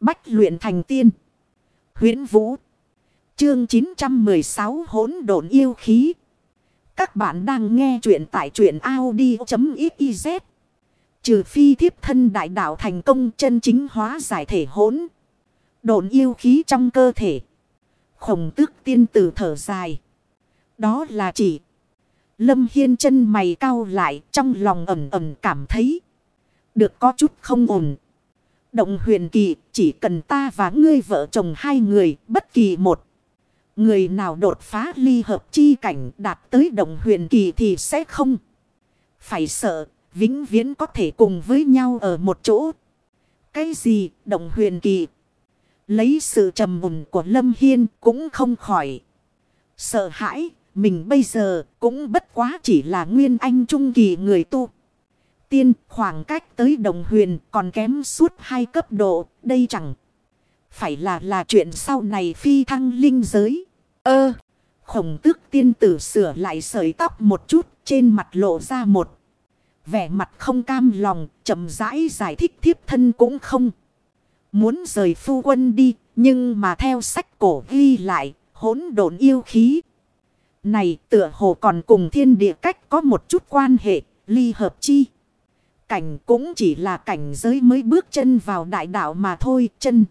Bách luyện thành tiên. huyễn Vũ. Chương 916 hỗn độn yêu khí. Các bạn đang nghe truyện tại truyện Audi.xyz. Trừ phi thiếp thân đại đạo thành công chân chính hóa giải thể hỗn. Độn yêu khí trong cơ thể. Khổng tước tiên tử thở dài. Đó là chỉ. Lâm Hiên chân mày cau lại trong lòng ẩm ẩm cảm thấy. Được có chút không ổn. Động huyền kỳ chỉ cần ta và ngươi vợ chồng hai người bất kỳ một. Người nào đột phá ly hợp chi cảnh đạt tới động huyền kỳ thì sẽ không. Phải sợ, vĩnh viễn có thể cùng với nhau ở một chỗ. Cái gì động huyền kỳ? Lấy sự trầm mùn của Lâm Hiên cũng không khỏi. Sợ hãi, mình bây giờ cũng bất quá chỉ là nguyên anh trung kỳ người tu. Tiên khoảng cách tới đồng huyền còn kém suốt hai cấp độ, đây chẳng phải là là chuyện sau này phi thăng linh giới. Ơ, khổng tước tiên tử sửa lại sợi tóc một chút trên mặt lộ ra một. Vẻ mặt không cam lòng, chậm rãi giải thích thiếp thân cũng không. Muốn rời phu quân đi, nhưng mà theo sách cổ ghi lại, hỗn độn yêu khí. Này tựa hồ còn cùng thiên địa cách có một chút quan hệ, ly hợp chi. Cảnh cũng chỉ là cảnh giới mới bước chân vào đại đạo mà thôi, chân.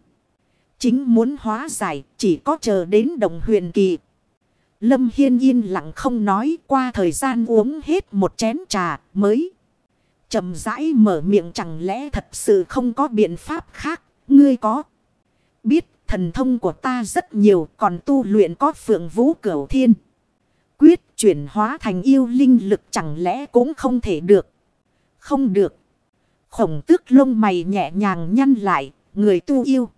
Chính muốn hóa giải, chỉ có chờ đến đồng huyền kỳ. Lâm Hiên yên lặng không nói qua thời gian uống hết một chén trà mới. chậm rãi mở miệng chẳng lẽ thật sự không có biện pháp khác, ngươi có. Biết thần thông của ta rất nhiều còn tu luyện có phượng vũ cửu thiên quyết chuyển hóa thành yêu linh lực chẳng lẽ cũng không thể được. Không được. Khổng tước lông mày nhẹ nhàng nhăn lại, người tu yêu.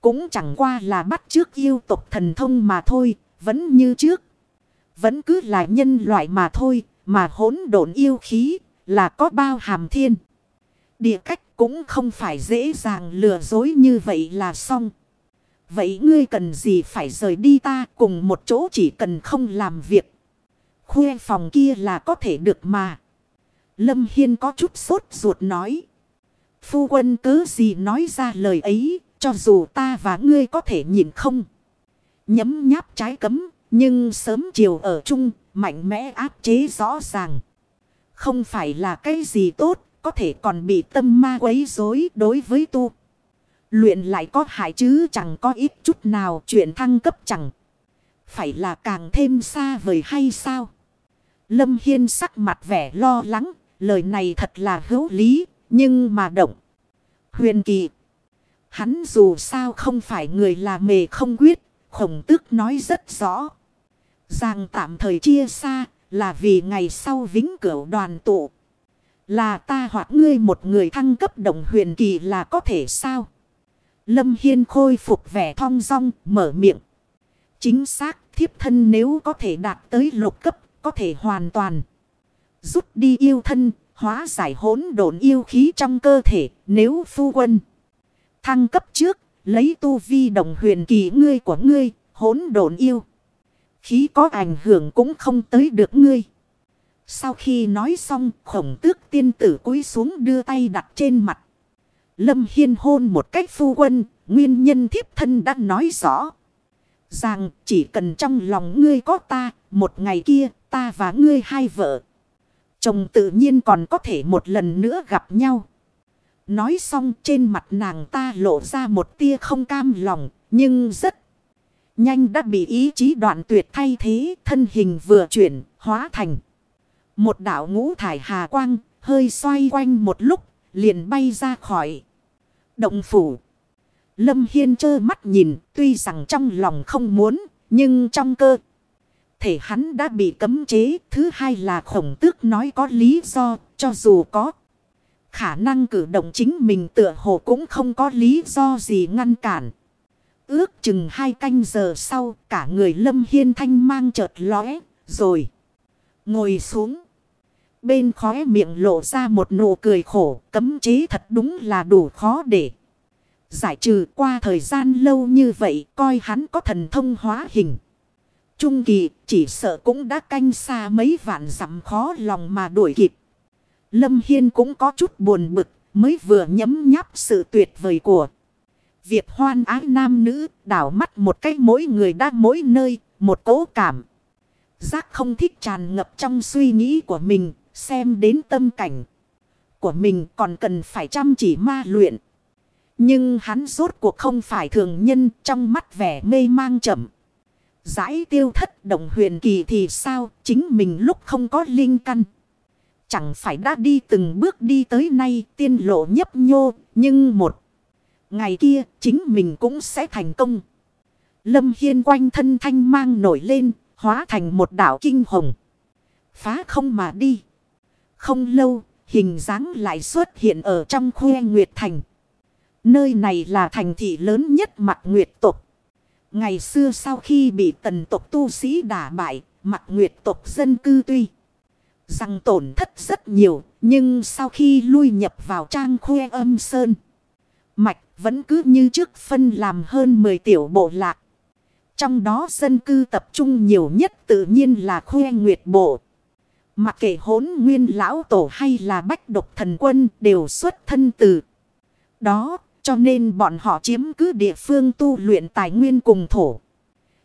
Cũng chẳng qua là bắt trước yêu tộc thần thông mà thôi, vẫn như trước. Vẫn cứ là nhân loại mà thôi, mà hỗn độn yêu khí là có bao hàm thiên. Địa cách cũng không phải dễ dàng lừa dối như vậy là xong. Vậy ngươi cần gì phải rời đi ta cùng một chỗ chỉ cần không làm việc. Khuê phòng kia là có thể được mà. Lâm Hiên có chút sốt ruột nói. Phu quân cứ gì nói ra lời ấy, cho dù ta và ngươi có thể nhìn không. Nhấm nháp trái cấm, nhưng sớm chiều ở chung, mạnh mẽ áp chế rõ ràng. Không phải là cái gì tốt, có thể còn bị tâm ma quấy rối đối với tu. Luyện lại có hại chứ chẳng có ít chút nào chuyện thăng cấp chẳng. Phải là càng thêm xa vời hay sao? Lâm Hiên sắc mặt vẻ lo lắng. Lời này thật là hữu lý. Nhưng mà động. Huyền kỳ. Hắn dù sao không phải người là mề không quyết. Khổng tước nói rất rõ. Rằng tạm thời chia xa. Là vì ngày sau vĩnh cửu đoàn tụ. Là ta hoặc ngươi một người thăng cấp động huyền kỳ là có thể sao? Lâm Hiên khôi phục vẻ thong dong, mở miệng. Chính xác, thiếp thân nếu có thể đạt tới lục cấp, có thể hoàn toàn rút đi yêu thân, hóa giải hỗn độn yêu khí trong cơ thể, nếu phu quân. Thăng cấp trước, lấy tu vi đồng huyền kỳ ngươi của ngươi, hỗn độn yêu. Khí có ảnh hưởng cũng không tới được ngươi. Sau khi nói xong, khổng tước tiên tử cúi xuống đưa tay đặt trên mặt. Lâm Hiên hôn một cách phu quân, nguyên nhân thiếp thân đã nói rõ. Rằng chỉ cần trong lòng ngươi có ta, một ngày kia ta và ngươi hai vợ. Chồng tự nhiên còn có thể một lần nữa gặp nhau. Nói xong trên mặt nàng ta lộ ra một tia không cam lòng, nhưng rất nhanh đã bị ý chí đoạn tuyệt thay thế, thân hình vừa chuyển, hóa thành. Một đảo ngũ thải hà quang, hơi xoay quanh một lúc, liền bay ra khỏi động phủ. Lâm Hiên trơ mắt nhìn, tuy rằng trong lòng không muốn, nhưng trong cơ. Thể hắn đã bị cấm chế, thứ hai là khổng tước nói có lý do, cho dù có. Khả năng cử động chính mình tựa hồ cũng không có lý do gì ngăn cản. Ước chừng hai canh giờ sau, cả người Lâm Hiên thanh mang chợt lóe, rồi ngồi xuống. Bên khóe miệng lộ ra một nụ cười khổ, cấm chế thật đúng là đủ khó để. Giải trừ qua thời gian lâu như vậy, coi hắn có thần thông hóa hình. Trung kỳ chỉ sợ cũng đã canh xa mấy vạn dặm khó lòng mà đuổi kịp. Lâm Hiên cũng có chút buồn bực, mới vừa nhấm nháp sự tuyệt vời của Việc hoan ái nam nữ đảo mắt một cách mỗi người đã mỗi nơi, một cố cảm. Giác không thích tràn ngập trong suy nghĩ của mình, xem đến tâm cảnh của mình còn cần phải chăm chỉ ma luyện. Nhưng hắn rốt cuộc không phải thường nhân trong mắt vẻ mê mang chậm. Giải tiêu thất động huyền kỳ thì sao chính mình lúc không có linh căn. Chẳng phải đã đi từng bước đi tới nay tiên lộ nhấp nhô, nhưng một ngày kia chính mình cũng sẽ thành công. Lâm Hiên quanh thân thanh mang nổi lên, hóa thành một đảo kinh hồng. Phá không mà đi. Không lâu, hình dáng lại xuất hiện ở trong khuê Nguyệt Thành. Nơi này là thành thị lớn nhất mặt Nguyệt tộc. Ngày xưa sau khi bị tần tộc tu sĩ đả bại, mặt Nguyệt tộc dân cư tuy rằng tổn thất rất nhiều, nhưng sau khi lui nhập vào trang khuê âm sơn, mạch vẫn cứ như trước phân làm hơn 10 tiểu bộ lạc. Trong đó dân cư tập trung nhiều nhất tự nhiên là khuê nguyệt bộ. Mặc kệ hốn nguyên lão tổ hay là bách độc thần quân đều xuất thân từ đó. Cho nên bọn họ chiếm cứ địa phương tu luyện tài nguyên cùng thổ.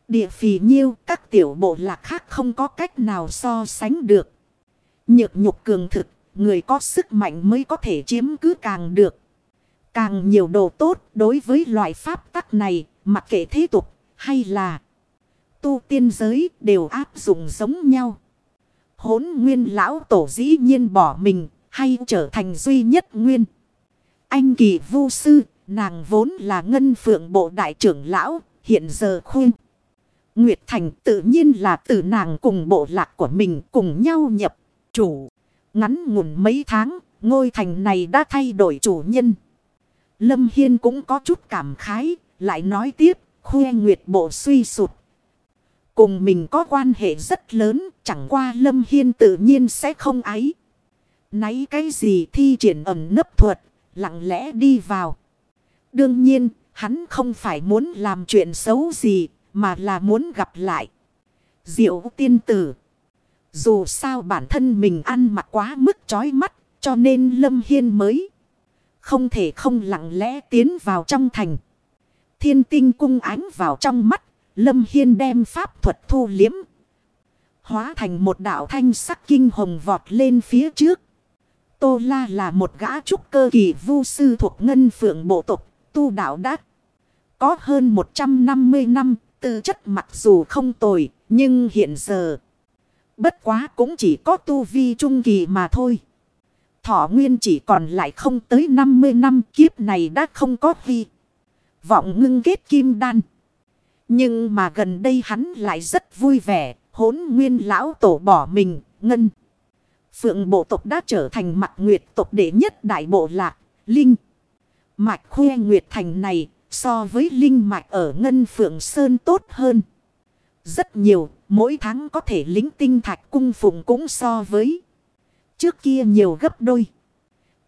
Địa phì nhiêu các tiểu bộ lạc khác không có cách nào so sánh được. Nhược nhục cường thực, người có sức mạnh mới có thể chiếm cứ càng được. Càng nhiều đồ tốt đối với loại pháp tắc này, mặc kệ thế tục hay là tu tiên giới đều áp dụng giống nhau. Hốn nguyên lão tổ dĩ nhiên bỏ mình hay trở thành duy nhất nguyên. Anh kỳ vu sư, nàng vốn là ngân phượng bộ đại trưởng lão, hiện giờ khuyên. Nguyệt Thành tự nhiên là từ nàng cùng bộ lạc của mình cùng nhau nhập chủ. Ngắn ngủn mấy tháng, ngôi thành này đã thay đổi chủ nhân. Lâm Hiên cũng có chút cảm khái, lại nói tiếp, khuê Nguyệt bộ suy sụt. Cùng mình có quan hệ rất lớn, chẳng qua Lâm Hiên tự nhiên sẽ không ấy. Nấy cái gì thi triển ẩm nấp thuật, lặng lẽ đi vào. Đương nhiên, hắn không phải muốn làm chuyện xấu gì, mà là muốn gặp lại. Diệu tiên tử. Dù sao bản thân mình ăn mặc quá mức chói mắt, cho nên Lâm Hiên mới không thể không lặng lẽ tiến vào trong thành. Thiên tinh cung ánh vào trong mắt, Lâm Hiên đem pháp thuật thu liếm. Hóa thành một đạo thanh sắc kinh hồng vọt lên phía trước. Tô La là một gã trúc cơ kỳ vu sư thuộc ngân phượng bộ tộc, tu đạo đắc. Có hơn 150 năm, tư chất mặc dù không tồi, nhưng hiện giờ. Bất quá cũng chỉ có tu vi trung kỳ mà thôi. Thọ nguyên chỉ còn lại không tới 50 năm kiếp này đã không có vi. Vọng ngưng kết kim đan. Nhưng mà gần đây hắn lại rất vui vẻ, hốn nguyên lão tổ bỏ mình, ngân. Phượng bộ tộc đã trở thành mặt nguyệt tộc đệ nhất đại bộ lạc, Linh. Mạch khuê nguyệt thành này so với Linh mạch ở Ngân Phượng Sơn tốt hơn. Rất nhiều, mỗi tháng có thể lính tinh thạch cung phụng cũng so với trước kia nhiều gấp đôi.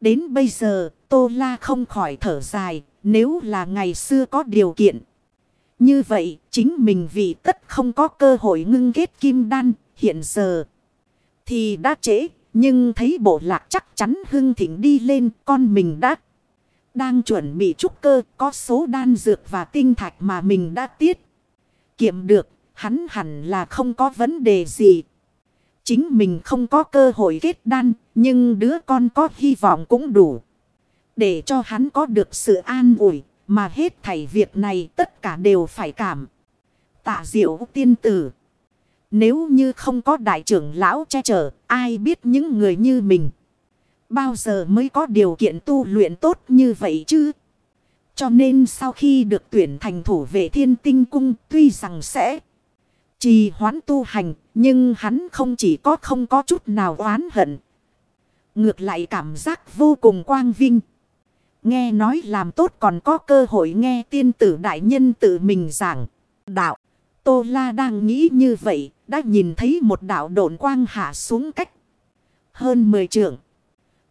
Đến bây giờ, Tô La không khỏi thở dài, nếu là ngày xưa có điều kiện. Như vậy, chính mình vì tất không có cơ hội ngưng kết kim đan, hiện giờ thì đã trễ. Nhưng thấy bộ lạc chắc chắn hưng thịnh đi lên con mình đã. Đang chuẩn bị trúc cơ có số đan dược và tinh thạch mà mình đã tiết. Kiệm được hắn hẳn là không có vấn đề gì. Chính mình không có cơ hội kết đan nhưng đứa con có hy vọng cũng đủ. Để cho hắn có được sự an ủi mà hết thảy việc này tất cả đều phải cảm. Tạ diệu tiên tử. Nếu như không có đại trưởng lão che chở, ai biết những người như mình. Bao giờ mới có điều kiện tu luyện tốt như vậy chứ? Cho nên sau khi được tuyển thành thủ vệ thiên tinh cung tuy rằng sẽ trì hoãn tu hành, nhưng hắn không chỉ có không có chút nào oán hận. Ngược lại cảm giác vô cùng quang vinh. Nghe nói làm tốt còn có cơ hội nghe tiên tử đại nhân tự mình giảng. Đạo, Tô La đang nghĩ như vậy, đã nhìn thấy một đạo độn quang hạ xuống cách. Hơn 10 trượng.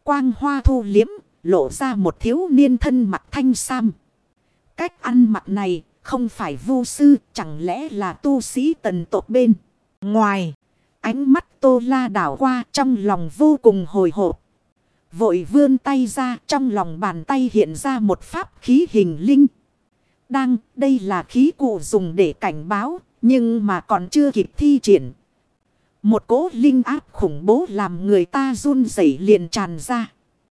Quang hoa thu liếm, lộ ra một thiếu niên thân mặt thanh sam. Cách ăn mặc này không phải vô sư, chẳng lẽ là tu sĩ tần tộc bên. Ngoài, ánh mắt tô la đảo qua trong lòng vô cùng hồi hộp. Vội vươn tay ra trong lòng bàn tay hiện ra một pháp khí hình linh. Đang, đây là khí cụ dùng để cảnh báo, nhưng mà còn chưa kịp thi triển. Một cỗ linh áp khủng bố làm người ta run rẩy liền tràn ra.